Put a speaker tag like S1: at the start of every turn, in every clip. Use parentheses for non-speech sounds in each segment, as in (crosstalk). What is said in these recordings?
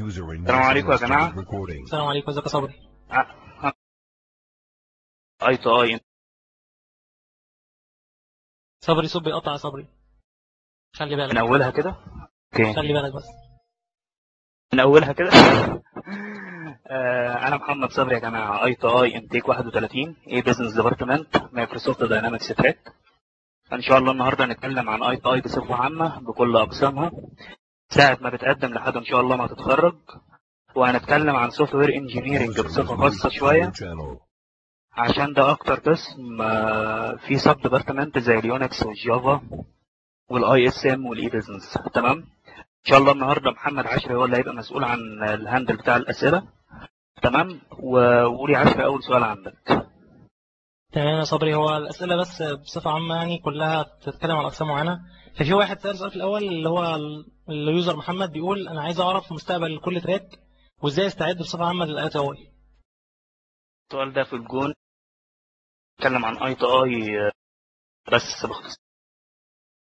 S1: السلام عليكم يا جماعة.
S2: recording.
S3: السلام عليكم ازيك يا صبري؟
S1: ITI.
S3: صبري صوت بيقطع يا صبري. خلي
S1: من
S3: بالك
S1: أولها كده؟ أوكي.
S3: خلي بالك بس.
S1: من أولها كده؟ آه، أنا محمد صبري يا جماعة. ITI Intake 31 E-Business department Microsoft Dynamics track إن شاء الله النهارده هنتكلم عن ITI بصفة عامة بكل أقسامها. ساعة ما بتقدم لحد إن شاء الله ما تتخرج. وهنتكلم عن
S2: software engineering
S1: بصفه شوية.
S2: your channel.
S1: عشان ده أكتر قسم آه، فيه sub department زي ال Unix وال Java وال ISM وال E-Business تمام؟ إن شاء الله النهارده محمد عشري هو اللي هيبقى مسؤول عن ال handle بتاع الأسئلة. تمام؟ وقولي عشري أول سؤال عندك.
S3: تمام يا صبري. هو الأسئلة بس بصفة عامة يعني كلها بتتكلم عن أقسام معينة. ففي واحد سأل سؤال في الأول اللي هو ال- ال user محمد بيقول أنا عايز أعرف مستقبل كل track وإزاي أستعد بصفة عامة لل ITI
S1: السؤال ده في الجون. اتكلم عن ITI بس باختصار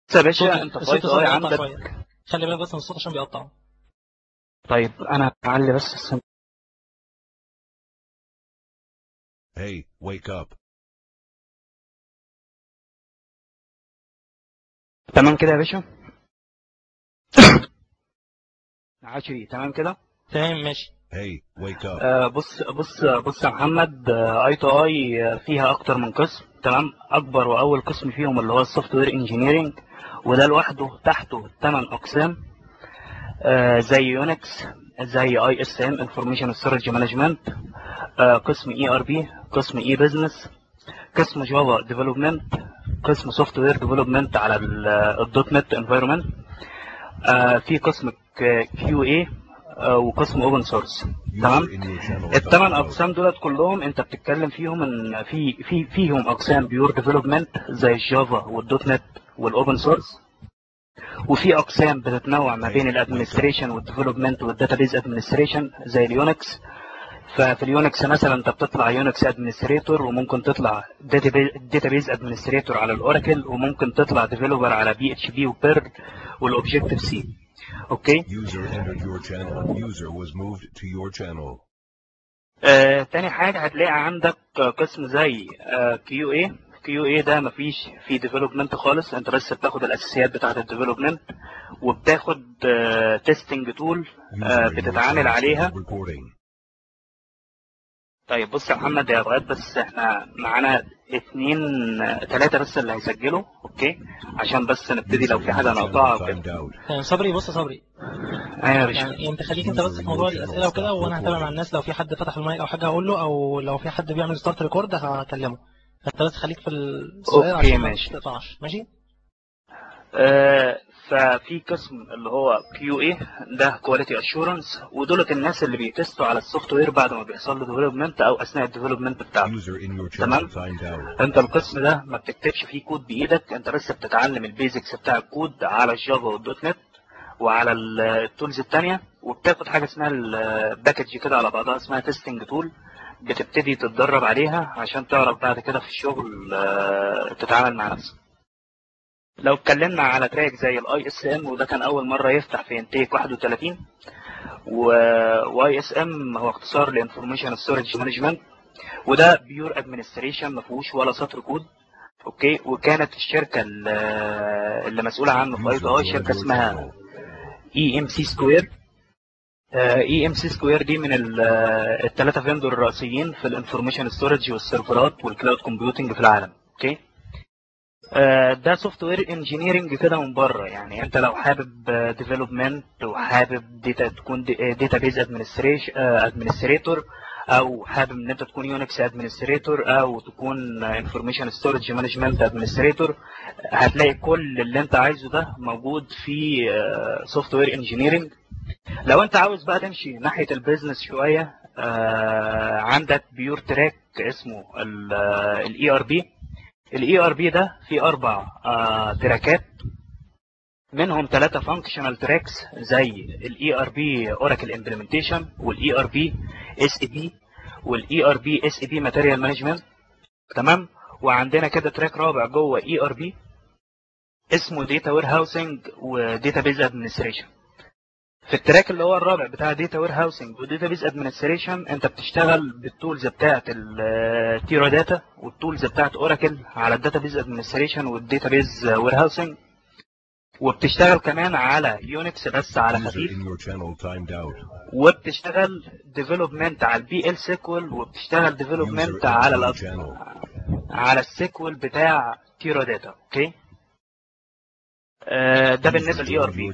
S1: بس يا باشا أنت في آي
S3: الصوت
S1: تو
S3: آي
S1: عندك.
S3: شوية. خلي بالك بس من الصوت عشان بيقطع
S1: طيب أنا هعلي بس. السم...
S2: Hey, wake up.
S1: تمام كده يا باشا؟ (coughs) عشري تمام كده؟
S3: تمام ماشي.
S2: Hey, wake up.
S1: آه، بص بص بص يا محمد. ITI فيها أكتر من قسم تمام؟ أكبر وأول قسم فيهم اللي هو ال software engineering وده لوحده تحته ثمان أقسام. آه، زي Unix زي ISM information storage management قسم ERP قسم E-Business قسم Java development قسم software development على ال .NET environment في قسم QA وقسم open source تمام. الثمان. أقسام دولت كلهم أنت بتتكلم فيهم إن في في فيهم أقسام pure development زي ال Java وال .NET وال open source وفي أقسام بتتنوع ما بين ال administration وال development وال database administration زي ال Unix ففي ال Unix مثلا أنت بتطلع Unix administrator وممكن تطلع database administrator على ال Oracle وممكن تطلع developer على
S2: PHP و Perl وال Objective-C أوكي.
S1: آه، تاني حاجة هتلاقي عندك آه، قسم زي QA، QA ده مفيش فيه development خالص. أنت بس بتاخد الأساسيات بتاعة ال development وبتاخد testing tool
S2: User in your
S1: بتتعامل عليها. طيب بص يا محمد يا اوقات بس إحنا معانا اتنين ثلاثة بس اللي هيسجلوا أوكي؟ عشان بس نبتدي لو في حاجة نقطعها
S3: صبري بص صبري.
S1: أيوه يا باشا.
S3: يعني انت خليك انت بس في موضوع الأسئلة وكده وأنا هتابع مع الناس لو في حد فتح المايك أو حاجة هقول له أو لو في حد بيعمل start record هكلمه. فانت بس خليك في السؤال
S1: أوكي،
S3: عشان ما
S1: ماشي.
S3: تقطعش. ماشي؟
S1: آه، ففي قسم اللي هو QA ده quality assurance ودولت الناس اللي بيتستوا على ال software بعد ما بيحصل له development أو أثناء
S2: ال development your
S1: تمام. أنت القسم ده ما بتكتبش فيه كود بإيدك أنت بس بتتعلم ال basics بتاع الكود على ال Java وال .NET وعلى ال- ال tools التانية وبتاخد حاجة اسمها ال package كده على بعضها اسمها testing tool بتبتدي تتدرب عليها عشان تعرف بعد كده في الشغل آه، تتعامل مع نفسك. لو اتكلمنا على track زي ال ISM وده كان أول مرة يفتح في Intake 31 و ISM هو اختصار ل information storage management وده pure administration ما فيهوش ولا سطر كود أوكي وكانت الشركة اللي مسؤولة عنه في اي اي
S2: شركة
S1: اسمها. اي ام سي سكوير اي ام سي سكوير دي من الثلاثه vendor الرئيسيين في ال information storage والسيرفرات وال cloud computing في العالم أوكي آه، ده software engineering كده من بره. يعني انت لو حابب development وحابب data تكون database administrator أو حابب إن أنت تكون Unix administrator أو تكون information storage management administrator هتلاقي كل اللي أنت عايزه ده موجود في software engineering لو أنت عاوز بقى تمشي ناحية ال business شوية آه، عندك pure track اسمه ال ERP ال ERP ده فيه أربع آه، تراكات. منهم ثلاثة functional tracks زي ال ERP Oracle implementation وال ERP SAP وال ERP SAP material management تمام؟ وعندنا كده track رابع جوه ERP اسمه data warehousing و database administration في ال track اللي هو الرابع بتاع data warehousing و database administration انت بتشتغل بال tools بتاعت ال Teradata وال tools بتاعت Oracle على ال database administration وال database warehousing وبتشتغل كمان على Unix بس على خفيف. وبتشتغل development على ال PL SQL
S2: وبتشتغل
S1: development على ال. على ال SQL بتاع Teradata okay آه، ده بالنسبة
S2: لل ERP.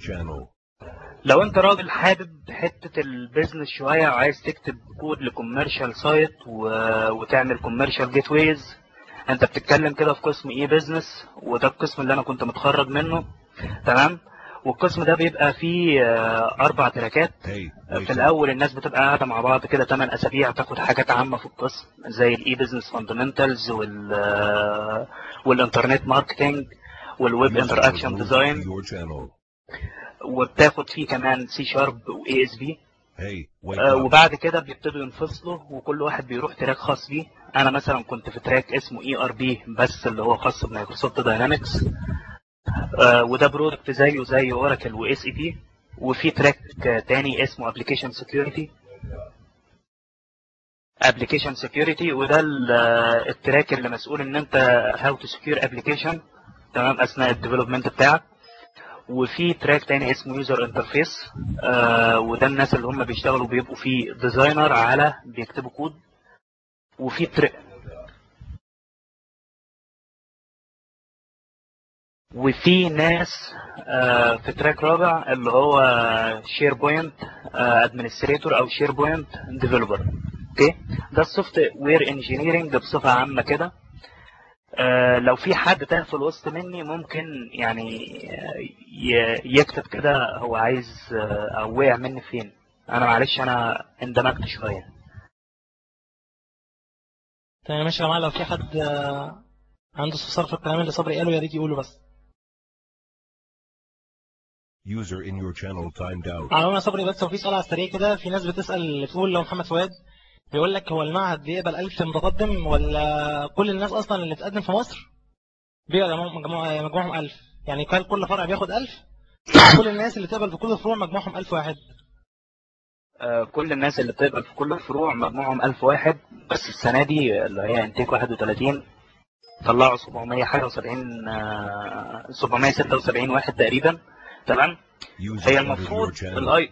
S1: لو انت راجل حابب حتة ال business شوية وعايز تكتب code ل commercial site و... وتعمل commercial gateways انت بتتكلم كده في قسم e-business وده القسم اللي أنا كنت متخرج منه تمام والقسم ده بيبقى فيه آه،
S2: أربع tracks
S1: في. الأول الناس بتبقى قاعدة مع بعض كده 8 أسابيع تاخد حاجات عامة في القسم زي ال e-business fundamentals وال والإنترنت
S2: marketing وال
S1: web
S2: interaction design.
S1: وبتاخد فيه كمان سي شارب واي اس بي آه،. وبعد كده بيبتدوا ينفصلوا وكل واحد بيروح track خاص بيه. أنا مثلا كنت في track اسمه ERP بس اللي هو خاص ب Microsoft Dynamics وده product زيه زي Oracle و SAP وفي track آه، تاني اسمه application security application security وده آه، ال track اللي مسؤول إن أنت how to secure application تمام أثناء ال development بتاعك. وفي track تاني اسمه user interface آه وده الناس اللي هم بيشتغلوا بيبقوا فيه designer على بيكتبوا كود وفي track وفي ناس آه في track رابع اللي هو SharePoint administrator أو SharePoint developer okay ده ال software engineering بصفة عامة كده. لو في حد تاه في الوسط مني ممكن يعني آه، يكتب كده هو عايز آه، أو وقع مني فين. أنا معلش أنا اندمجت شوية.
S3: تمام ماشي يا جماعة. لو في حد آه، عنده استفسار في الكلام اللي صبري قاله يا ريت يقوله بس.
S2: User in your channel timed out.
S3: على صبري بس لو في سؤال على السريع كده. في ناس بتسأل بتقول لو محمد فؤاد بيقول لك هو المعهد بيقبل 1000 متقدم ولا كل الناس أصلا اللي بتقدم في مصر بيقبل مجموع مجموعهم 1000 يعني كان كل فرع بياخد 1000 كل الناس اللي تقبل في كل الفروع مجموعهم 1000 واحد.
S1: آه، كل الناس اللي بتقبل في كل الفروع مجموعهم 1000 واحد بس السنة دي اللي هي intake 31 طلعوا 700 حاجة و70 آه، 776 واحد تقريبا تمام؟ هي المفروض. ال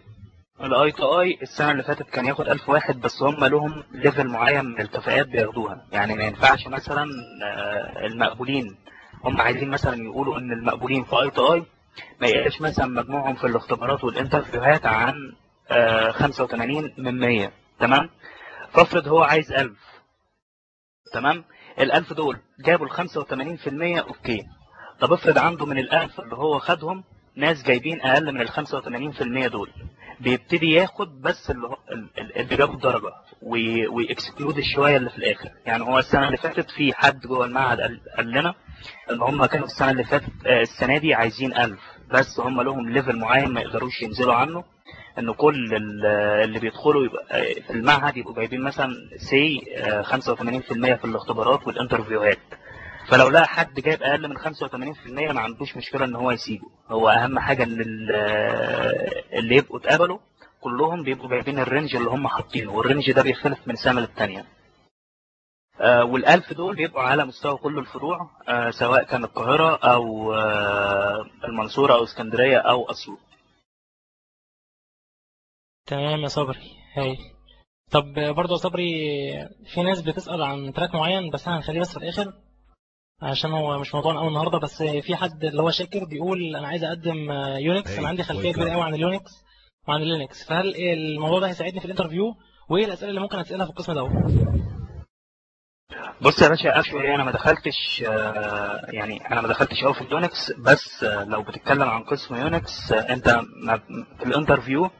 S1: I ال ITI السنة اللي فاتت كان ياخد 1000 واحد بس هم لهم level معين من الكفاءات بياخدوها. يعني ما ينفعش مثلا آه، المقبولين هم عايزين مثلا يقولوا إن المقبولين في ITI ما يقلش مثلا مجموعهم في الاختبارات وال interview هات عن آه، 85 من 100 تمام؟ فافرض هو عايز 1000 تمام؟ ال 1000 دول جابوا ال 85% أوكي. طب افرض عنده من ال 1000 اللي هو خدهم ناس جايبين أقل من ال 85% دول. بيبتدي ياخد بس اللي هو ال- ال- اللي وي- و ي exclude الشويه اللي في الآخر. يعني هو السنة اللي فاتت في حد جوه المعهد قال لنا إن هم كانوا السنة اللي فاتت آه، السنة دي عايزين 1000 بس هم لهم level معين ما يقدروش ينزلوا عنه إن كل ال- اللي بيدخلوا يبقى آه، في المعهد يبقوا جايبين مثلا سي 85% في الاختبارات وال interview هات فلو لقى حد جايب أقل من 85% ما عندوش مشكلة إن هو يسيبه. هو أهم حاجة إن ال- اللي يبقوا اتقبلوا كلهم بيبقوا جايبين ال range اللي هم حاطينه وال range ده بيختلف من سنة للتانية. آه، والألف دول بيبقوا على مستوى كل الفروع آه، سواء كان القاهرة أو آه، المنصورة أو اسكندرية أو أسيوط
S3: تمام يا صبري. هاي طب برضه يا صبري في ناس بتسأل عن track معين بس أنا هنخليه بس في الآخر. عشان هو مش موضوعنا قوي النهارده بس في حد اللي هو شاكر بيقول أنا عايز أقدم Unix أنا عندي خلفية كبيرة قوي عن ال Unix وعن ال Linux فهل إيه الموضوع ده هيساعدني في ال interview؟ وإيه الأسئلة اللي ممكن اسالها في القسم ده؟
S1: بص يا باشا actually أنا ما دخلتش آه، يعني أنا ما دخلتش قوي في ال Unix بس آه، لو بتتكلم عن قسم Unix آه، أنت في ال interview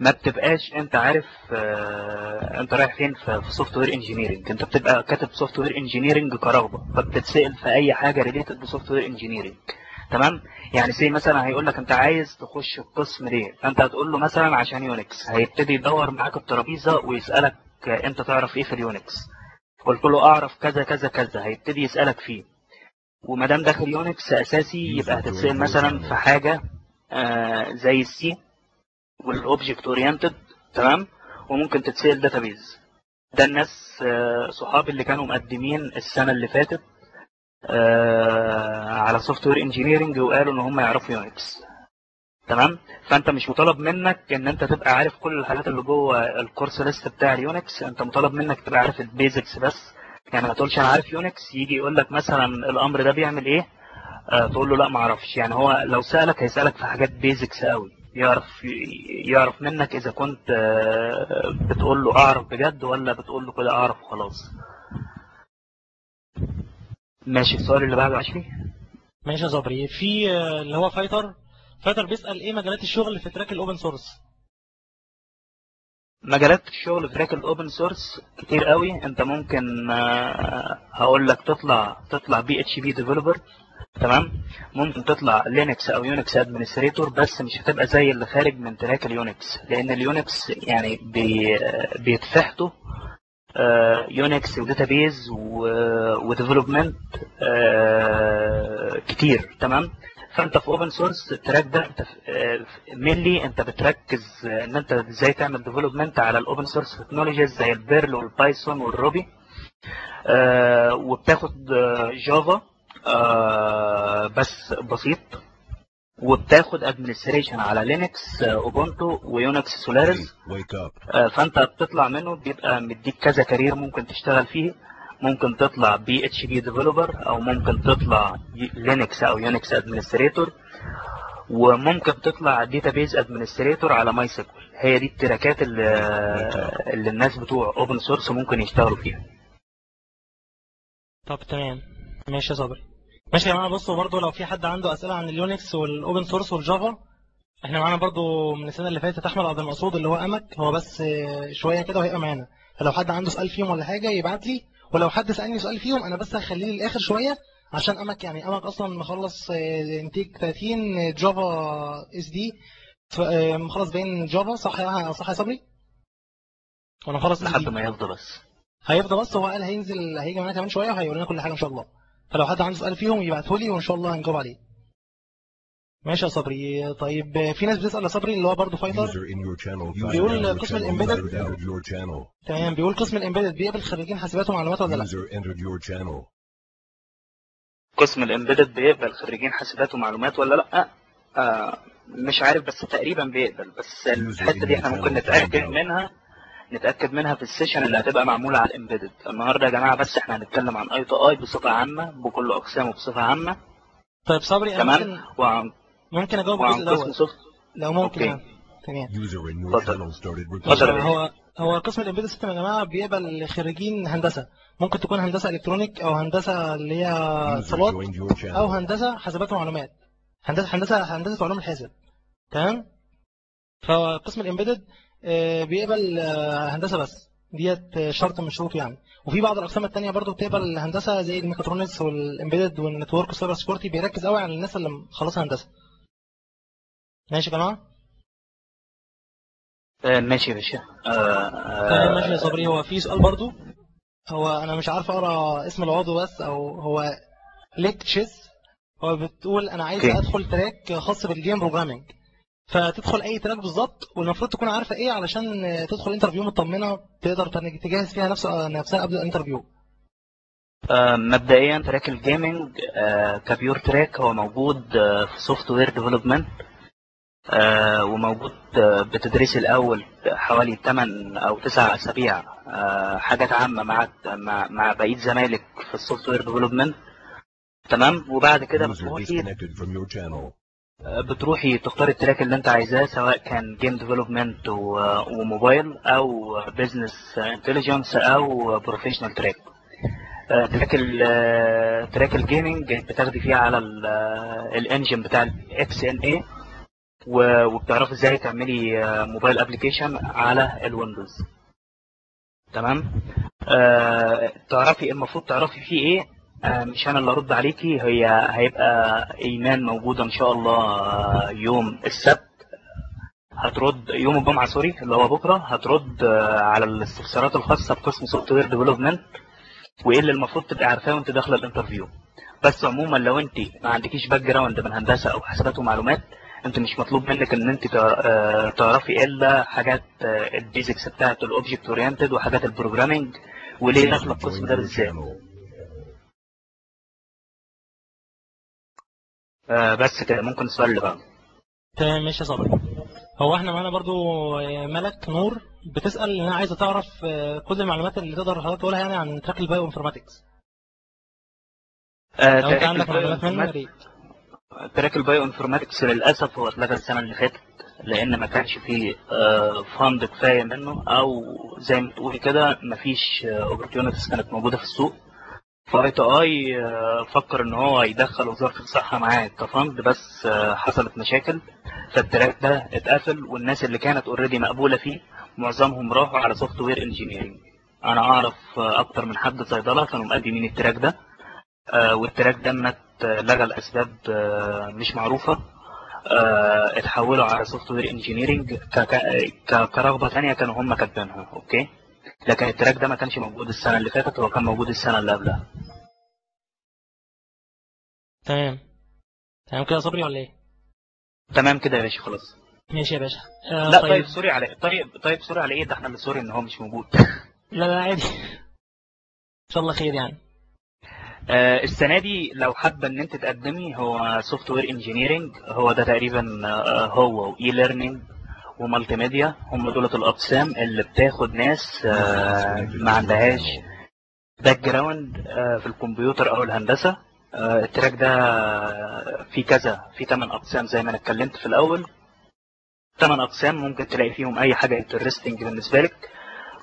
S1: ما بتبقاش انت عارف آه، انت رايح فين في software engineering انت بتبقى كاتب software engineering كرغبة فبتتسأل في أي حاجة related ب software engineering تمام؟ يعني زي مثلا هيقول لك انت عايز تخش القسم ليه؟ فانت هتقول له مثلا عشان Unix هيبتدي يدور معاك الترابيزة ويسألك انت تعرف إيه في ال Unix. قلت له اعرف كذا كذا كذا. هيبتدي يسألك فيه. وما دام داخل Unix أساسي يبقى هتتسأل مثلا في حاجة آه زي ال C وال object oriented تمام؟ وممكن تتسأل database ده الناس آه، صحابي اللي كانوا مقدمين السنة اللي فاتت آه، على software engineering وقالوا إن هم يعرفوا Unix تمام؟ فأنت مش مطالب منك إن أنت تبقى عارف كل الحاجات اللي جوه ال course list بتاع ال Unix أنت مطالب منك تبقى عارف ال basics بس. يعني ما تقولش أنا عارف Unix يجي يقول لك مثلا الأمر ده بيعمل إيه؟ آه تقول له لا ما أعرفش. يعني هو لو سألك هيسألك في حاجات basics قوي يعرف يعرف منك إذا كنت آه بتقول له أعرف بجد ولا بتقول له كده أعرف وخلاص. ماشي السؤال اللي بعده عشري
S3: ماشي يا صبري. في آه، اللي هو فايتر. فايتر بيسأل إيه مجالات الشغل في تراك الأوبن سورس؟
S1: مجالات الشغل في track ال open source كتير قوي. أنت ممكن آه، هقول لك تطلع تطلع PHP developer تمام؟ ممكن تطلع Linux أو Unix administrator بس مش هتبقى زي اللي خارج من track ال Unix لأن ال Unix يعني بي بيتفحتوا Unix و database و development كتير تمام؟ فأنت في open source ال track ده أنت mainly أنت بتركز آه، إن أنت إزاي تعمل development على ال open source technologies زي ال Perl وال Python وال Ruby آه، وبتاخد آه، Java آه، بس بسيط. وبتاخد administration على Linux Ubuntu
S2: و
S1: Unix
S2: Hey, Solaris.
S1: آه، فأنت بتطلع منه بيبقى مديك كذا career ممكن تشتغل فيه. ممكن تطلع PHP developer أو ممكن تطلع Linux أو Unix administrator وممكن تطلع database administrator على MySQL هي دي ال track ات اللي, اللي الناس بتوع open source ممكن يشتغلوا فيها.
S3: طب تمام. ماشي يا صبري ماشي يا جماعة بصوا برضو لو في حد عنده أسئلة عن ال Unix وال open source وال Java إحنا معانا برضو من السنة اللي فاتت أحمد عبد المقصود اللي هو أمك هو بس آه، شوية كده وهيبقى معانا. فلو حد عنده سؤال فيهم ولا حاجة يبعت لي ولو حد سألني سؤال فيهم أنا بس هخليه للآخر شوية عشان أمك يعني أمك أصلا مخلص آه، intake 30 Java SD. مخلص باين Java صح يا صح يا صبري؟ وأنا مخلص
S1: لحد. ما يفضى بس.
S3: هيفضى بس هو قال هينزل هيجي معانا كمان شوية وهيقول لنا كل حاجة إن شاء الله. فلو حد عنده سؤال فيهم يبعته لي وإن شاء الله هنجاوب عليه. ماشي يا صبري. طيب في ناس بتسأل يا صبري اللي هو برضه فايتر. بيقول قسم
S2: channel.
S3: تمام بيقول قسم ال embedded. بيقبل خريجين حاسبات ومعلومات ولا لا.
S1: قسم ال embedded بيقبل خريجين حاسبات ومعلومات ولا لا؟ آه مش عارف بس تقريبا بيقبل. بس الحتة دي إحنا ممكن نتأكد منها. نتأكد منها في ال session اللي هتبقى معمولة على ال embedded. النهارده يا جماعة بس إحنا هنتكلم عن ITI بصفة عامة بكل اقسامه بصفه عامة.
S3: طيب صبري أنا
S1: تمام؟
S3: ممكن
S1: وعن
S3: ممكن
S1: أجاوب
S3: الجزء
S1: الأول.
S3: لو ممكن. يعني. تمام.
S1: اتفضل.
S3: هو هو قسم ال embedded system يا جماعة بيقبل خريجين هندسة. ممكن تكون هندسة electronic أو هندسة اللي هي اتصالات
S2: أو.
S3: هندسة حاسبات ومعلومات. هندسه هندسه هندسة علوم الحاسب. تمام؟ فقسم ال embedded آه، بيقبل آه، هندسة بس. ديت آه، شرط من الشروط يعني. وفي بعض الأقسام التانية برضو بتقبل هندسة زي الميكاترونكس والامبيدد والنتورك والسايبر سكيورتي بيركز قوي على الناس اللي مخلصة هندسة. ماشي يا جماعة؟
S1: آه ماشي يا باشا. آه
S3: تمام ماشي يا
S1: آه
S3: صبري. هو في سؤال برضو. هو أنا مش عارف أقرأ اسم العضو بس أو هو ليك تشيس هو بتقول أنا عايز. أدخل track خاص بال game programming فتدخل أي track بالظبط والمفروض تكون عارفة إيه علشان تدخل interview مطمنة تقدر تجهز فيها نفس نفسها قبل ال interview
S1: آه، مبدئيا track ال gaming آه، ك pure track هو موجود آه، في software development وموجود بتدريس الأول حوالي 8 أو 9 أسابيع. حاجات عامة مع مع بقية زمايلك في ال software development تمام؟ وبعد كده بتروحي آه، بتروحي تختاري ال track اللي انت عايزاه سواء كان game development و mobile أو business intelligence أو professional track آه، track ال آه، track ال gaming بتاخدي فيه على ال- آه، ال engine بتاع ال XNA وبتعرفي إزاي تعملي آه، mobile application على ال Windows تمام؟ آه، تعرفي المفروض تعرفي فيه إيه؟ آه، مش أنا اللي ارد عليكي هي هيبقى إيمان موجوده إن شاء الله آه، يوم السبت. هترد يوم الجمعة sorry اللي هو بكرة. هترد آه، على الاستفسارات الخاصة بقسم software development وإيه اللي المفروض تبقى عارفاه وأنت داخلة ال interview بس عموما لو أنت ما عندكيش background من هندسة أو حاسبات ومعلومات أنت مش مطلوب منك إن أنت آه، تعرفي إلا حاجات ال basics بتاعت ال object oriented وحاجات ال programming وليه داخلة القسم ده بالذات. آه، بس كده ممكن السؤال اللي بعده
S3: تمام ماشي يا صبري هو إحنا معانا برضو آه، ملك نور. بتسأل انها عايزة تعرف آه، كل المعلومات اللي تقدر حضرتك تقولها يعني عن track ال bioinformatics
S1: آه،
S3: لو أنت
S1: track
S3: عندك
S1: ال bio
S3: معلومات منه يا
S1: انفورماتكس
S3: ريت.
S1: track ال bioinformatics للأسف هو اتلغى السنة اللي فاتت لأن ما كانش فيه fund كفاية منه أو زي ما تقولي كده مفيش opportunities كانت موجودة في السوق. ف ITI فكر إن هو يدخل وزارة الصحة معاه. ك fund بس آه، حصلت مشاكل. فال track ده اتقفل والناس اللي كانت already مقبولة فيه معظمهم راحوا على software engineering أنا أعرف آه، أكتر من حد صيدلة كانوا مقدمين ال track ده. آه، وال track ده مات آه، لغى الاسباب آه، مش معروفة. آه، اتحولوا على software engineering كرغبة ثانية كانوا هم كاتبينها. okay؟ لكن ال track ده ما كانش موجود السنة اللي فاتت هو كان موجود السنة اللي قبلها.
S3: تمام. تمام كده صبري ولا إيه؟
S1: تمام كده يا باشا خلاص.
S3: ماشي يا باشا. آه
S1: لا
S3: طيب
S1: طيب. sorry على طيب طيب sorry على إيه؟ ده إحنا sorry إن هو مش موجود.
S3: لا لا عادي. إن شاء الله خير يعني.
S1: آه، السنة دي لو حابة إن أنت تقدمي هو software engineering هو ده تقريبا آه، هو و e-learning و multimedia هم دولة الأقسام اللي بتاخد ناس آه، ما عندهاش background في الكمبيوتر أو الهندسة. آه، ال track ده في كذا في ثمان أقسام زي ما أنا اتكلمت في الأول. ثمان أقسام ممكن تلاقي فيهم أي حاجة interesting بالنسبة لك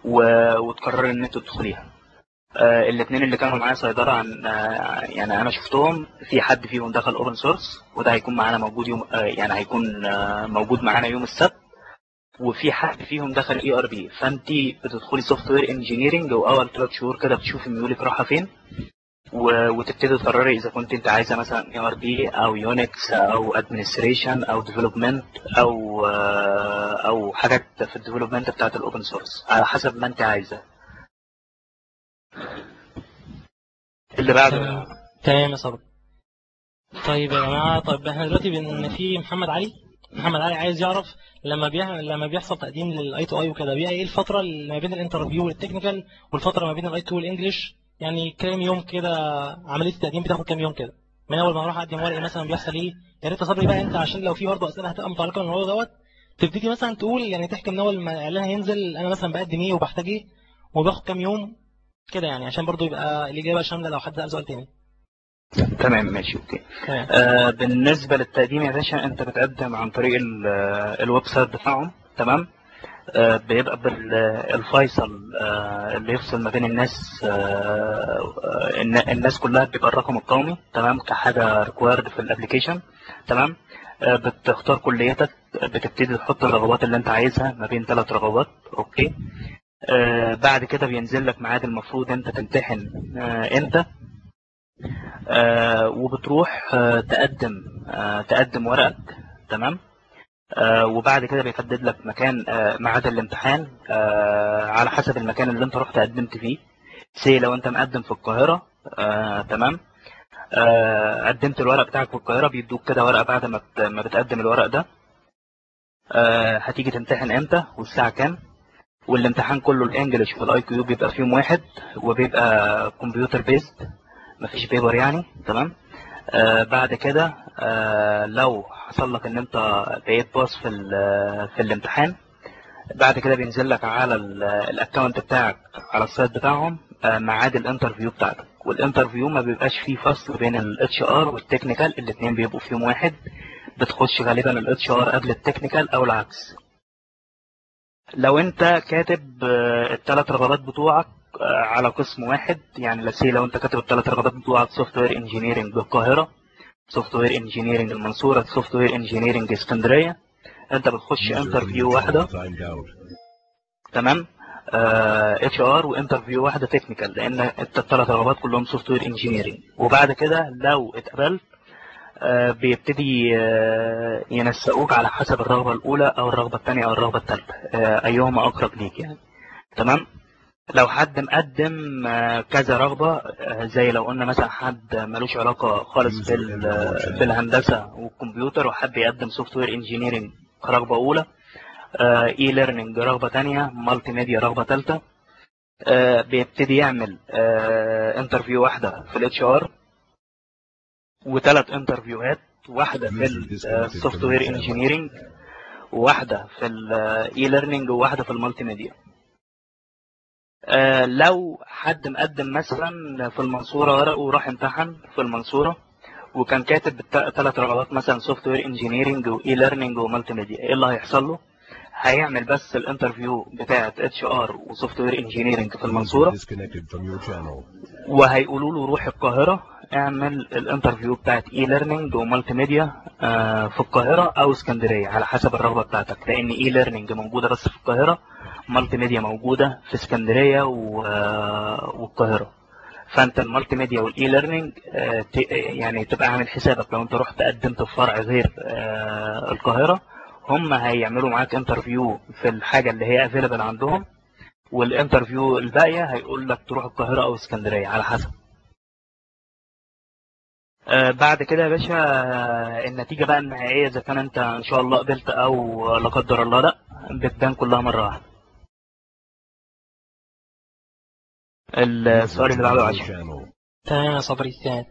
S1: و- وتقرري إن أنت تدخليها. آه، الاثنين اللي كانوا معايا صيدلة عن آه، يعني أنا شفتهم في حد فيهم دخل open source وده هيكون معانا موجود يوم آه، يعني هيكون آه، موجود معانا يوم السبت. وفي حد فيهم دخل ERP فأنت بتدخلي software engineering واول ثلاث شهور كده بتشوفي ميولك رايحه فين وتبتدي تقرري إذا كنت أنت عايزة مثلا ERP أو Unix أو administration أو development أو آه، أو حاجات في ال development بتاعت ال open source على حسب ما أنت عايزة. اللي بعده؟
S3: تمام يا صبري. طيب يا جماعة طيب إحنا دلوقتي بن في محمد علي؟ محمد علي عايز يعرف لما بيعمل لما بيحصل تقديم لل ITI وكده بيبقى إيه الفترة اللي ما بين ال interview وال technical والفترة ما بين ال IQ وال English؟ يعني كام يوم كده عملية التقديم بتاخد كام يوم كده؟ من أول ما أروح أقدم ورقي مثلا بيحصل إيه؟ يا ريت صبري بقى أنت عشان لو في برضه أسئلة هتبقى متعلقة بالموضوع دوت تبتدي مثلا تقول يعني تحكي من أول ما الاعلان هينزل أنا مثلا بقدم إيه وبحتاج إيه وباخد كام يوم كده يعني عشان برضه يبقى الإجابة شاملة لو حد سأل سؤال تاني.
S1: تمام ماشي okay.
S3: تمام.
S1: آه بالنسبة للتقديم يا باشا أنت بتقدم عن طريق آه، ال website بتاعهم تمام؟ آه بيبقى بالفيصل آه اللي يفصل ما بين الناس آه آه الن- الناس كلها بيبقى الرقم القومي تمام؟ كحاجة required في ال application تمام؟ آه بتختار كليتك بتبتدي تحط الرغبات اللي أنت عايزها ما بين ثلاث رغبات okay؟ آه بعد كده بينزل لك ميعاد المفروض أنت تمتحن آه إمتى؟ آه وبتروح آه تقدم آه تقدم ورقك تمام؟ آه وبعد كده بيحدد لك مكان آه ميعاد الامتحان آه على حسب المكان اللي انت رحت قدمت فيه. say لو انت مقدم في القاهرة آه تمام؟ آه قدمت الورق بتاعك في القاهرة بيدوك كده ورقة بعد ما بت- ما بتقدم الورق ده. آه هتيجي تمتحن إمتى والساعة كام؟ والامتحان كله ال English في ال IQ بيبقى في يوم واحد وبيبقى computer based مفيش paper يعني؟ تمام. آه بعد كده آه لو حصل لك إن أنت بقيت pass في في الامتحان بعد كده بينزل لك على ال- ال account بتاعك على ال site بتاعهم آه ميعاد ال interview بتاعتك وال interview ما بيبقاش فيه فصل بين ال HR وال technical الاثنين بيبقوا في يوم واحد. بتخش غالبا ال HR قبل ال technical أو العكس. لو أنت كاتب الثلاث رغبات بتوعك آه، على قسم واحد. يعني let's say لو انت كاتب الثلاث رغبات بتوعك software engineering بالقاهرة software engineering المنصورة software engineering اسكندرية. انت بتخش
S2: interview واحدة.
S1: تمام؟ HR و interview واحدة technical لأن انت الثلاث رغبات كلهم software engineering وبعد كده لو اتقبلت آه، بيبتدي آه، ينسقوك على حسب الرغبة الأولى أو الرغبة الثانية أو الرغبة الثالثة. أيهما أقرب ليك يعني. تمام؟ لو حد مقدم آه، كذا رغبة آه، زي لو قلنا مثلا حد ملوش علاقة خالص بال بالهندسة والكمبيوتر وحب يقدم software engineering رغبة أولى e-learning رغبة تانية multimedia رغبة ثالثة بيبتدي يعمل interview واحدة في ال HR وثلاث انترفيوهات واحدة في ال software engineering وواحدة في ال e-learning وواحدة في ال multimedia آه، لو حد مقدم مثلا في المنصورة ورق وراح امتحن في المنصورة وكان كاتب ثلاث رغبات مثلا software engineering و e-learning و multimedia إيه اللي هيحصل له؟ هيعمل بس ال interview بتاعة HR و software engineering في
S2: channel.
S1: وهيقولوا له روح القاهرة اعمل ال interview بتاعت e-learning و multimedia آه، في القاهرة أو اسكندرية على حسب الرغبة بتاعتك لأن e-learning موجودة بس في القاهرة multimedia موجودة في اسكندرية آه، والقاهرة. فأنت ال multimedia وال e-learning يعني تبقى عامل حسابك. لو أنت رحت قدمت في فرع غير آه، القاهرة هم هيعملوا معاك interview في الحاجة اللي هي available عندهم وال interview الباقية هيقول لك تروح القاهرة أو اسكندرية على حسب. آه، بعد كده يا باشا النتيجة بقى النهائية إذا كان أنت إن شاء الله قبلت أو لا قدر الله لأ بتبان كلها مرة واحدة. السؤال اللي بعده عشان.
S3: تمام يا صبري تمام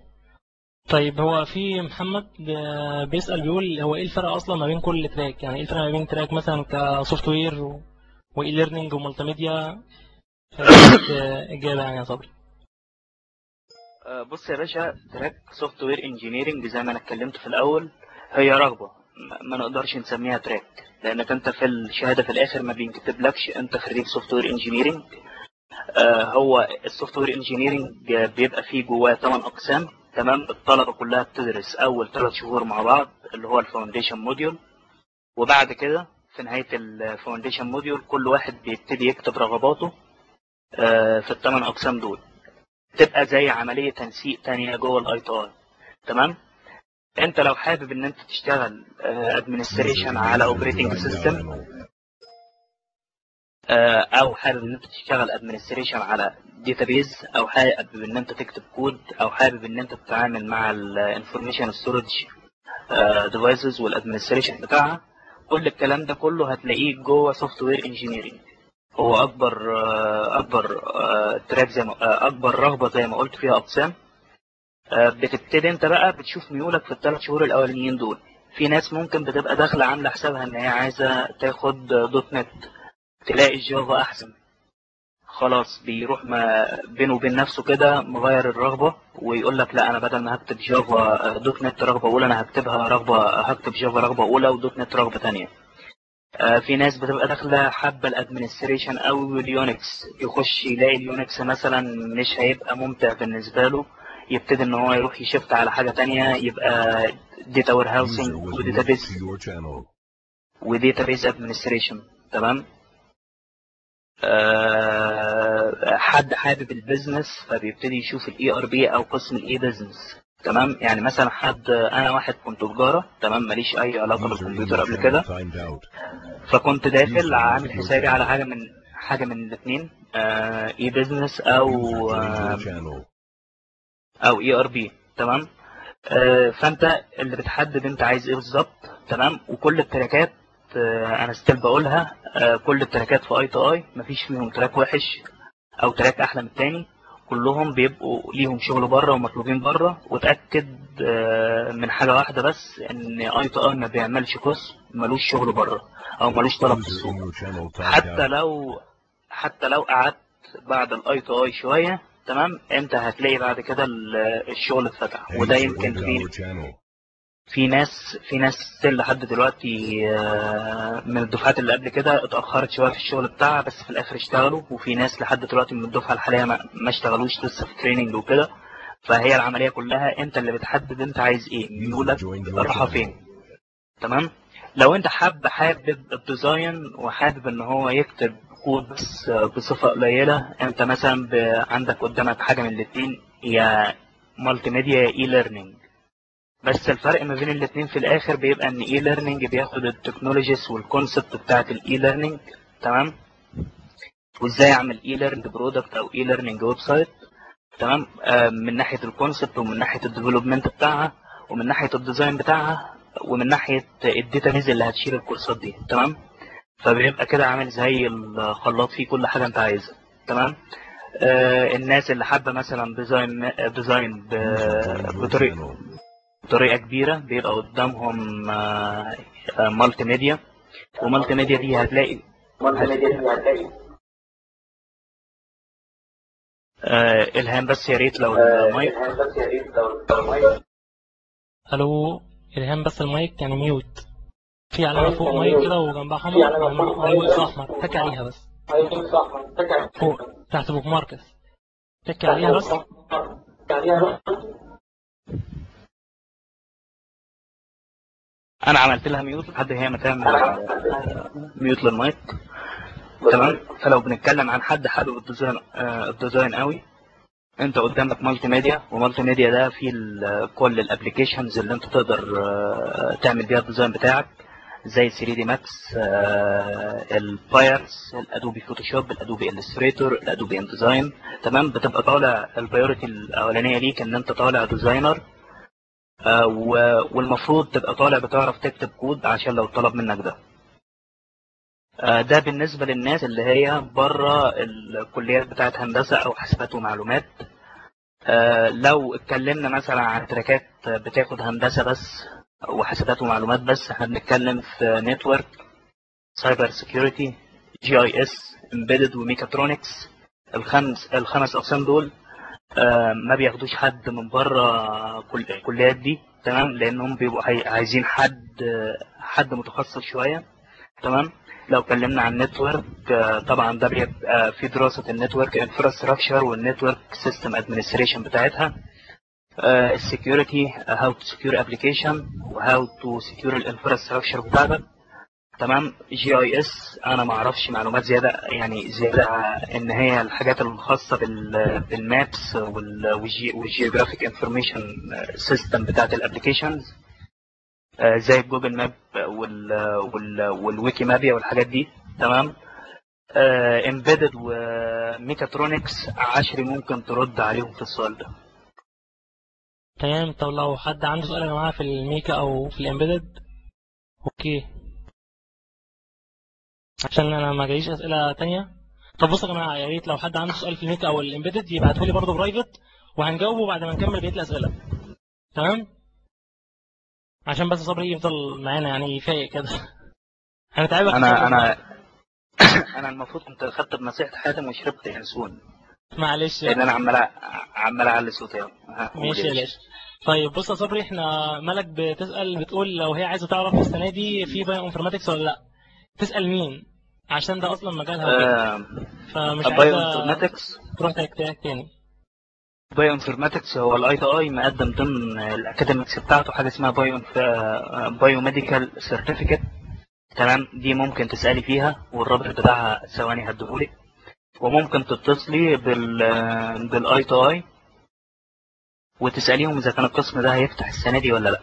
S3: طيب هو في محمد آه، بيسأل بيقول هو إيه الفرق أصلا ما بين كل track؟ يعني إيه الفرق ما بين track مثلا ك software و... و e-learning و multimedia إجابة يعني يا صبري.
S1: آه، بص يا باشا track software engineering زي ما أنا اتكلمت في الأول هي رغبة. ما- نقدرش نسميها track لأنك أنت في الشهادة في الآخر ما بينكتبلكش أنت خريج software engineering هو ال software engineering بيبقى فيه جواه 8 أقسام تمام؟ الطلبة كلها بتدرس أول ثلاث شهور مع بعض اللي هو ال foundation module وبعد كده في نهاية ال foundation module كل واحد بيبتدي يكتب رغباته آه، في الثمان أقسام دول. تبقى زي عملية تنسيق تانية جوه ال ITI تمام؟ انت لو حابب ان انت تشتغل administration على operating system أو حابب إن أنت تشتغل administration على database أو حابب إن أنت تكتب كود أو حابب إن أنت تتعامل مع ال information storage devices وال administration بتاعها. كل الكلام ده كله هتلاقيه جوه software engineering هو أكبر آه، أكبر آه، track زي ما آه، أكبر رغبه زي ما قلت فيها أقسام. آه، بتبتدي أنت بقى بتشوف ميولك في الثلاث شهور الأولانيين دول. في ناس ممكن بتبقى داخلة عاملة حسابها إن هي عايزة تاخد dot net. تلاقي ال Java أحسن. خلاص بيروح ما بينه وبين نفسه كده مغير الرغبة ويقول لك لا أنا بدل ما هكتب Java آه، dot net رغبة أولى أنا هكتبها رغبة هكتب Java رغبة أولى و dot net رغبة ثانية آه، في ناس بتبقى داخلة حابة ال administration أو ال Unix يخش يلاقي ال Unix مثلا مش هيبقى ممتع بالنسبة له يبتدي إن هو يروح يشفت على حاجة تانية يبقى
S2: data
S1: warehousing
S2: to your channel.
S1: و database administration تمام؟ حد حابب ال business فبيبتدي يشوف ال ERP أو قسم ال e-business تمام؟ يعني مثلا حد أنا واحد كنت تجارة تمام؟ ماليش
S2: أي علاقة
S1: بالكمبيوتر قبل كده. فكنت داخل عامل حسابي على حاجة من حاجة من الاثنين
S2: e-business أو
S1: آه،. أو ERP تمام؟ آه، فأنت اللي بتحدد أنت عايز إيه بالظبط. تمام؟ وكل التراكات آه، أنا still بقولها. آه، كل التراكات في ITI مفيش فيهم track وحش أو track أحلى من التاني. كلهم بيبقوا ليهم شغل بره ومطلوبين بره. وتاكد آه، من حاجة واحدة بس إن ITI ما بيعملش قسم ملوش شغل بره أو ملوش طلب في السوق. حتى. لو حتى لو قعدت بعد ال ITI شوية تمام أنت هتلاقي بعد كده ال- الشغل اتفتح وده يمكن
S2: entered
S1: في ناس في ناس still لحد دلوقتي آه، من الدفعات اللي قبل كده اتأخرت شوية في الشغل بتاعها بس في الآخر اشتغلوا. وفي ناس لحد دلوقتي من الدفعة الحالية ما, اشتغلوش لسه في training وكده. فهي العملية كلها انت اللي بتحدد انت عايز إيه ميولك
S2: channel.
S1: فين. تمام؟ لو انت حابب حابب ال design وحابب ان هو يكتب كود بس بصفة قليلة انت مثلا عندك قدامك حاجة من الاثنين يا multimedia يا e-learning بس الفرق ما بين الاثنين في الآخر بيبقى إن e-learning بياخد ال technologies وال concept بتاعت ال e-learning تمام؟ وإزاي أعمل e-learning product أو e-learning website تمام؟ آه، من ناحية ال concept ومن ناحية ال development بتاعها ومن ناحية ال design بتاعها ومن ناحية ال database اللي هتشيل الكورسات دي تمام؟ فبيبقى كده عامل زي الخلاط فيه كل حاجة أنت عايزها تمام؟ آه الناس اللي حابة مثلا
S2: design design
S1: بطريقه. بطريقة كبيرة بيبقى قدامهم multimedia و multimedia دي هتلاقي آه إلهام بس يا ريت لو المايك.
S3: ألو إلهام بس المايك يعني mute. في علامة فوق مايك كده وجنبها حمر وجنبها أحمر. تك عليها بس. فوق تحت bookmarks تك عليها بس.
S1: أنا عملت لها mute لحد هي ما تعمل mute لل mic. تمام؟ فلو بنتكلم عن حد حابب ال design آه، ال design قوي أنت قدامك multimedia و multimedia ده فيه كل ال applications اللي أنت تقدر آه، تعمل بيها ال design بتاعك زي 3D Max البايرز ال Adobe Photoshop ال Adobe Illustrator ال Adobe InDesign تمام؟ بتبقى طالع ال priority الأولانية ليك إن أنت طالع designer والمفروض تبقى طالع بتعرف تكتب كود عشان لو طلب منك ده. آه، ده بالنسبة للناس اللي هي بره الكليات بتاعت هندسة أو حاسبات ومعلومات. آه، لو اتكلمنا مثلا عن تراكات بتاخد هندسة بس وحاسبات ومعلومات بس إحنا بنتكلم في network cyber security GIS embedded و mechatronics الخمس الخمس أقسام دول آه، ما بياخدوش حد من بره كل الكليات دي تمام؟ لأنهم بيبقوا عاي- عايزين حد آه، حد متخصص شوية تمام؟ لو اتكلمنا عن ال network آه، طبعا ده بيبقى في دراسة ال network infrastructure وال network system administration بتاعتها. ال security how to secure application و how to secure ال infrastructure بتاعتك. تمام؟ GIS أنا ما أعرفش معلومات زيادة يعني زيادة إن هي الحاجات الخاصة بال بال maps وال geographic information system بتاعت ال applications زي جوجل map وال وال والويكي مابيا والحاجات دي تمام؟ embedded و mechatronics عشري ممكن ترد عليهم في السؤال ده.
S3: تمام. طب لو حد عنده سؤال يا جماعة في الميكا أو في ال embedded okay. عشان أنا ما جايش أسئلة تانية. طب بصوا يا جماعة يا ريت لو حد عنده سؤال في الميكا أو ال embedded يبعته لي برضه private وهنجاوبه بعد ما نكمل بقية الأسئلة. تمام؟ عشان بس صبري يفضل معانا يعني فايق كده. (laughs) هنتعبك
S1: أنا أنا (coughs) أنا المفروض كنت خدت بنصيحة حاتم وشربت ينسون
S3: معلش.
S1: لأن أنا عمال عمال أعلي صوتي.
S3: ماشي
S1: يا باشا.
S3: طيب بص يا صبري إحنا ملك بتسأل بتقول لو هي عايزة تعرف السنة دي في bioinformatics ولا لأ؟ تسأل مين؟ عشان ده أصلا مجالها.
S1: آه،
S3: فمش
S1: bioinformatics؟
S3: تروح تحتاج تاني.
S1: bioinformatics هو الاي تي اي مقدم ضمن ال academics بتاعته حاجة اسمها bio biomedical certificate. تمام؟ دي ممكن تسألي فيها والرابط بتاعها ثواني هديهولك. وممكن تتصلي بال بالاي تي اي وتسأليهم إذا كان القسم ده هيفتح السنة دي ولا لأ.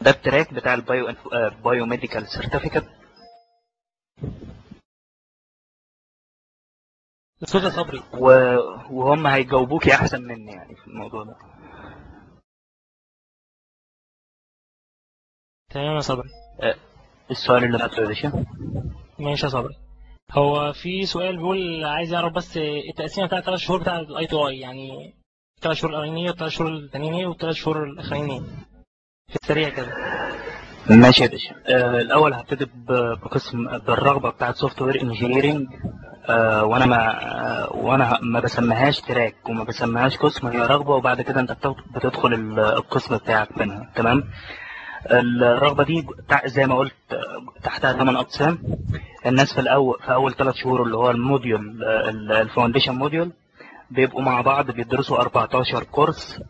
S1: ده ال track بتاع ال bio biomedical
S3: certificate. يا صبري.
S1: وهم هيجاوبوكي أحسن مني يعني في الموضوع ده.
S3: تمام يا صبري.
S1: السؤال اللي بعده يا باشا.
S3: ماشي يا صبري. هو في سؤال بيقول عايز يعرف بس التقسيمة بتاعت الثلاث شهور بتاعت الاي تي اي يعني الثلاث شهور الأولانية والثلاث شهور الثانيين والثلاث شهور الأخرانيين. في السريع كده.
S1: ماشي يا باشا. آه الأول هبتدي بقسم بالرغبة بتاعت software engineering وأنا ما آه وأنا ما بسميهاش track وما بسميهاش قسم هي رغبة وبعد كده أنت بتدخل ال- القسم بتاعك منها. تمام؟ الرغبة دي زي ما قلت تحتها ثمان أقسام. الناس في الأول في أول ثلاث شهور اللي هو ال module ال- ال foundation module بيبقوا مع بعض بيدرسوا 14 course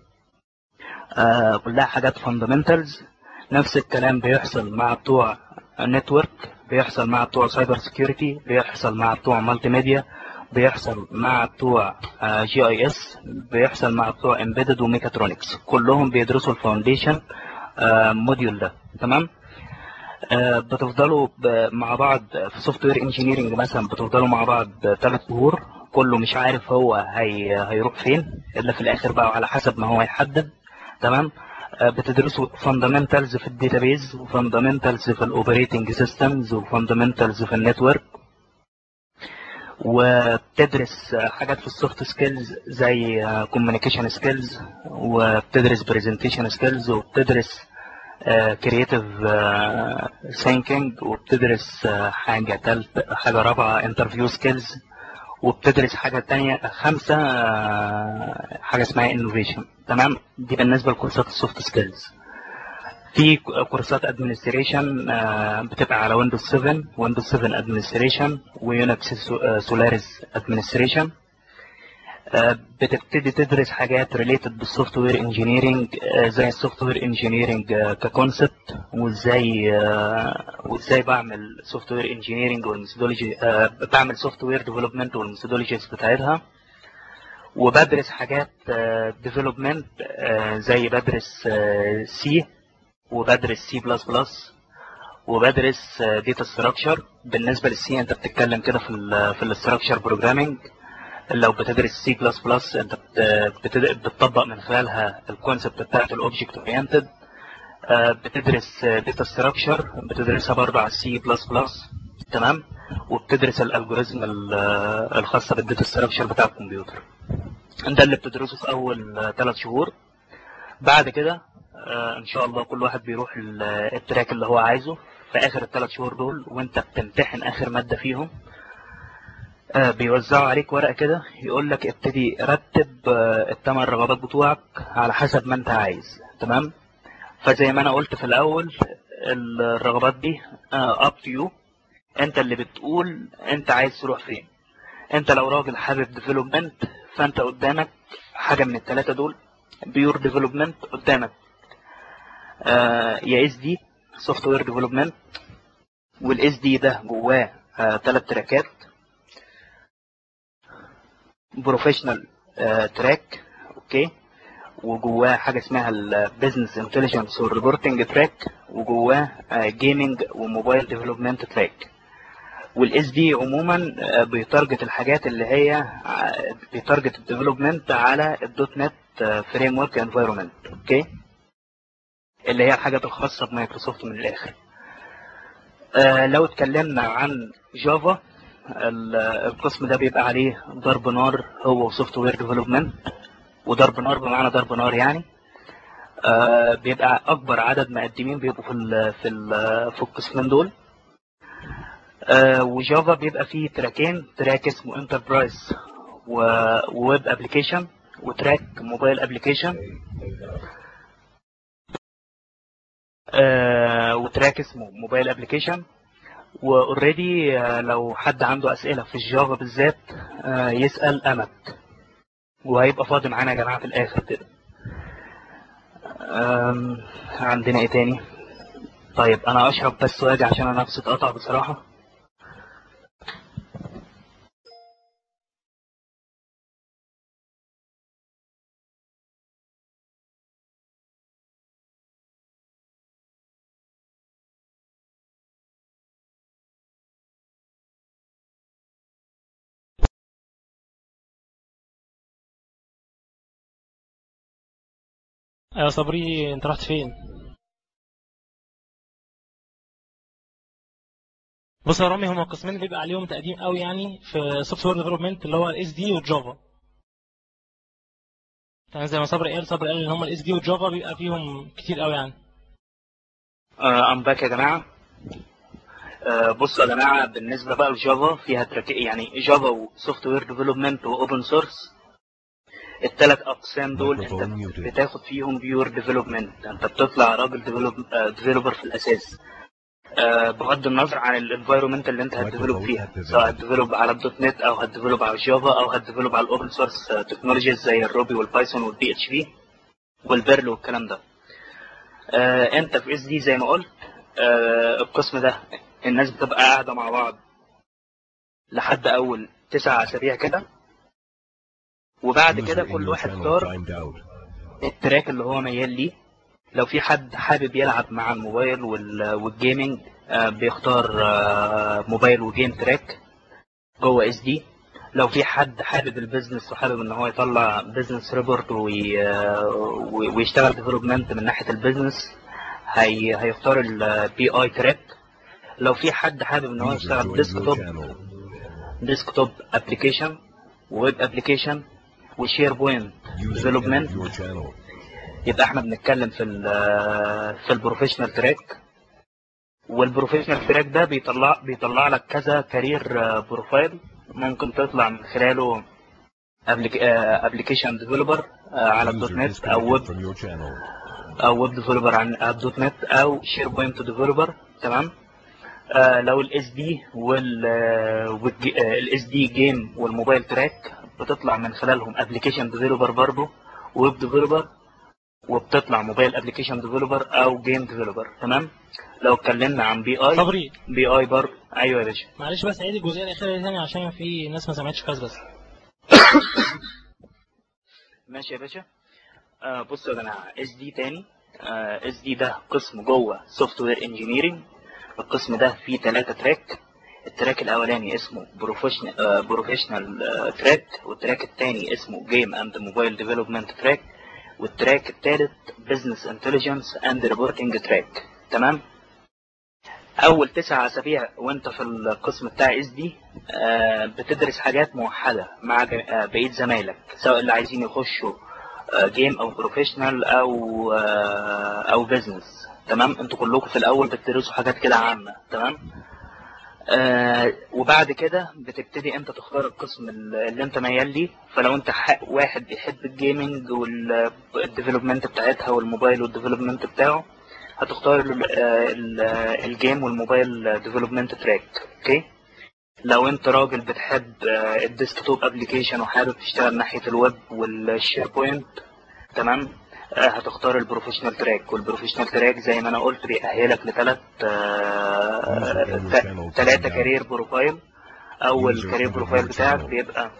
S1: آه كلها حاجات fundamentals نفس الكلام بيحصل مع بتوع network بيحصل مع بتوع cyber security بيحصل مع بتوع multimedia بيحصل مع بتوع GIS بيحصل مع بتوع embedded و mechatronics كلهم بيدرسوا ال foundation module ده. تمام؟ آه، بتفضلوا مع بعض في software engineering مثلا بتفضلوا مع بعض ثلاث شهور كله مش عارف هو هي هيروح فين إلا في الآخر بقى على حسب ما هو يحدد تمام؟ آه، بتدرسوا فاندامنتالز في الداتابيز وفاندامنتالز في الاوبريتنج سيستمز وفاندامنتالز في النتورك. وبتدرس حاجات في ال soft skills زي communication skills وبتدرس presentation skills وبتدرس creative thinking وبتدرس آه، حاجة تالت حاجة رابعة interview skills وبتدرس حاجة تانية خمسة آه، حاجة اسمها innovation تمام؟ دي بالنسبة لكورسات ال soft skills في كورسات administration بتبقى على ويندوز 7 ويندوز 7 administration ويونكس سولاريس administration بتبتدي تدرس حاجات related بال software engineering زي ال software engineering ك concept وازاي آه، وازاي بعمل software engineering وال methodology بعمل software development وال methodologies بتاعتها. وبدرس حاجات development زي بدرس C وبدرس C plus plus وبدرس data structure بالنسبة لل C انت بتتكلم كده في في ال structure programming لو بتدرس C plus plus انت بتطبق من خلالها ال concept بتاعت ال object oriented بتدرس data structure بتدرسها برضه على ال C plus plus تمام؟ وبتدرس ال algorithm ال- الخاصة بال data structure بتاع الكمبيوتر. ده اللي بتدرسه في أول ثلاث شهور. بعد كده آه، إن شاء الله كل واحد بيروح ال- ال track اللي هو عايزه في آخر الثلاث شهور دول وأنت بتمتحن آخر مادة فيهم. آه، بيوزعوا عليك ورقة كده يقول لك ابتدي رتب آه، الثمان رغبات بتوعك على حسب ما انت عايز تمام؟ فزي ما أنا قلت في الأول الرغبات دي up to you انت اللي بتقول انت عايز تروح فين. انت لو راجل حابب development فانت قدامك حاجة من الثلاثه دول pure development قدامك. آه، يا SD software development وال SD ده جواه ثلاث تراكات. professional track okay وجواه حاجة اسمها ال business intelligence وال reporting track وجواه gaming و mobile development track وال SD عموما آه، بي target الحاجات اللي هي آه، بي target ال development على ال dot net framework environment okay اللي هي الحاجات الخاصة بمايكروسوفت من الآخر. آه، لو اتكلمنا عن جافا القسم ده بيبقى عليه ضرب نار هو software development وضرب نار بمعنى ضرب نار يعني. آه، بيبقى أكبر عدد مقدمين بيبقوا في ال في ال في القسمين دول. آه، و Java بيبقى فيه تراكين track اسمه enterprise و web application و track mobile application و track اسمه mobile application و already لو حد عنده أسئلة في ال Java بالذات آه، يسألهم لك وهيبقى فاضي معانا يا جماعة في الآخر كده. عندنا إيه تاني؟ طيب أنا أشرب بس وأجي عشان أنا نفسي أتقطع بصراحة.
S3: يا صبري أنت رحت فين؟ بص يا رامي هما اللي بيبقى عليهم تقديم قوي يعني في software development اللي هو ال SD وال Java يعني زي ما صبري قال صبري قال إن هما ال SD وال Java بيبقى فيهم كتير قوي يعني.
S1: I'm back يا جماعة. آه، بصوا يا جماعة بالنسبة بقى ل Java فيها track يعني Java و software development و open source الثلاث أقسام دول
S2: أنت.
S1: بتاخد فيهم pure development أنت بتطلع راجل developer في الأساس. آه، بغض النظر عن ال environment اللي أنت هت
S2: develop
S1: فيها. سواء هت develop على ال .NET أو هت develop على ال Java أو هت develop على ال open source technologies زي ال Ruby وال Python وال PHP وال Perl والكلام ده. آه، أنت في SD زي ما قلت. آه، القسم ده الناس بتبقى قاعدة مع بعض لحد أول تسع أسابيع كده. وبعد كده كل واحد اختار.
S2: ال
S1: track اللي هو ميال ليه لو في حد حابب يلعب مع الموبايل وال- وال gaming آه، بيختار آه، mobile و game track جوه SD لو في حد حابب ال business وحابب إن هو يطلع business report ويشتغل development من ناحية ال business هي هيختار ال BI track لو في حد حابب إن هو يشتغل
S2: joined
S1: desk
S2: your
S1: top
S2: channel.
S1: desktop application
S2: web application
S1: و
S2: SharePoint development.
S1: يبقى إحنا بنتكلم في في ال professional track. وال professional track ده بيطلع بيطلع لك كذا career profile. ممكن تطلع من خلاله application developer على
S2: ال
S1: .NET أو ويب. أو web developer على ال .NET أو SharePoint developer. تمام؟ آه لو ال SD وال SD game وال mobile track بتطلع من خلالهم application developer برضه web developer وبتطلع mobile application developer أو game developer تمام؟ لو اتكلمنا عن BI
S3: صبري
S1: BI برضه أيوه يا باشا.
S3: معلش بس عيد الجزئية الأخيرة دي تاني عشان في ناس ما سمعتش كويس بس. (coughs)
S1: ماشي يا باشا. آه بصوا يا جماعة SD تاني. SD ده قسم جوه software engineering القسم ده فيه ثلاثة track ال track الأولاني اسمه professional professional track وال track الثاني اسمه game and mobile development track وال track الثالث business intelligence and reporting track تمام؟ أول تسع أسابيع وأنت في القسم بتاع SD بتدرس حاجات موحدة مع آه، بقية زمايلك سواء اللي عايزين يخشوا game أو professional أو آه، أو business تمام؟ أنتوا كلكم في الأول بتدرسوا حاجات كده عامة. تمام؟ آه وبعد كده بتبتدي انت تختار القسم اللي انت ميال ليه؟ فلو انت واحد بيحب الجيمنج والديفلوبمنت بتاعتها والموبايل والديفلوبمنت بتاعه هتختار آه، ال- ال game وال mobile development track okay لو انت راجل بتحب آه، ال desktop application وحابب تشتغل ناحية ال web وال SharePoint تمام؟ هتختار ال professional track. وال professional track زي ما أنا قلت بيأهلك لثلاث ثلاثة
S2: career
S1: profile.
S2: أول
S1: career
S2: profile
S1: بتاعك. بيبقى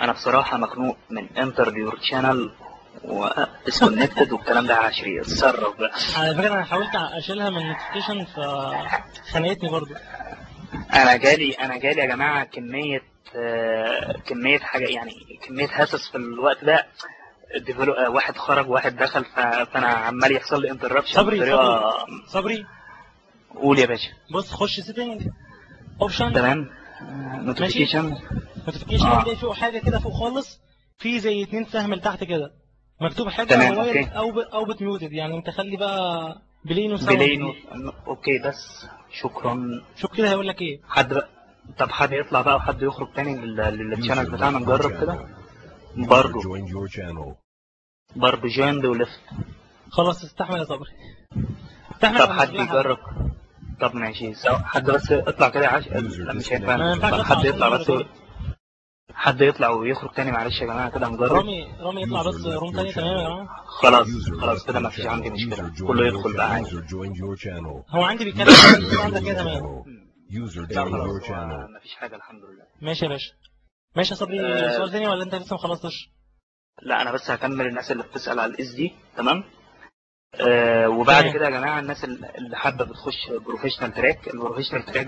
S1: أنا بصراحة مخنوق من entered your channel و disconnected والكلام ده يا صبري. اتصرف بقى.
S3: على فكرة أنا حاولت أشيلها من ال notification فخنقتني برضو
S1: أنا جالي أنا جالي يا جماعة كمية آه، كمية حاجة يعني كمية هسس في الوقت ده. آه، واحد خرج واحد دخل فأنا عمال يحصل لي interruption
S3: صبري
S1: بطريقة
S3: صبري
S1: قول يا باشا.
S3: بص خش setting option
S1: تمام. notification
S3: نوتيفيكيشن
S1: آه.
S3: هتلاقي فوق حاجة كده فوق خالص. في زي اتنين سهم لتحت كده. مكتوب حاجة
S1: تمام،
S3: موبايل. أو ب... أو بتميوتد يعني أنت خلي بقى بلين وساوند
S1: بلين أوكي بس. شكرا.
S3: شوف كده هيقول لك إيه.
S1: حد بقى طب حد يطلع بقى وحد يخرج تاني لل- للشانل بتاعنا نجرب. كده. برضو. برضو جويند وليفت
S3: خلاص استحمل يا صبري استحمل
S1: طب حد. يجرب طب ماشي حد بس اطلع كده يا عاش لا مش هينفع حد يطلع بس. حد يطلع ويخرج تاني معلش يا جماعة كده نجرب
S3: رامي رامي يطلع بس روم تاني تمام يا جماعة
S1: خلاص خلاص كده ما فيش عندي.
S2: مشكلة
S1: كله يدخل بقى. عادي.
S3: هو عندي بيتكلم عندك كده تمام
S2: channel. User
S1: لا
S2: joined
S1: خلاص
S2: your channel.
S1: ما فيش حاجة الحمد لله
S3: ماشي يا باشا ماشي يا صبري
S1: آه.
S3: سؤال تاني ولا انت لسه ما خلصتش
S1: لا أنا بس هكمل الناس اللي بتسأل على الاس دي تمام آه وبعد. كده يا جماعة الناس اللي حابة بتخش professional track ال professional track ده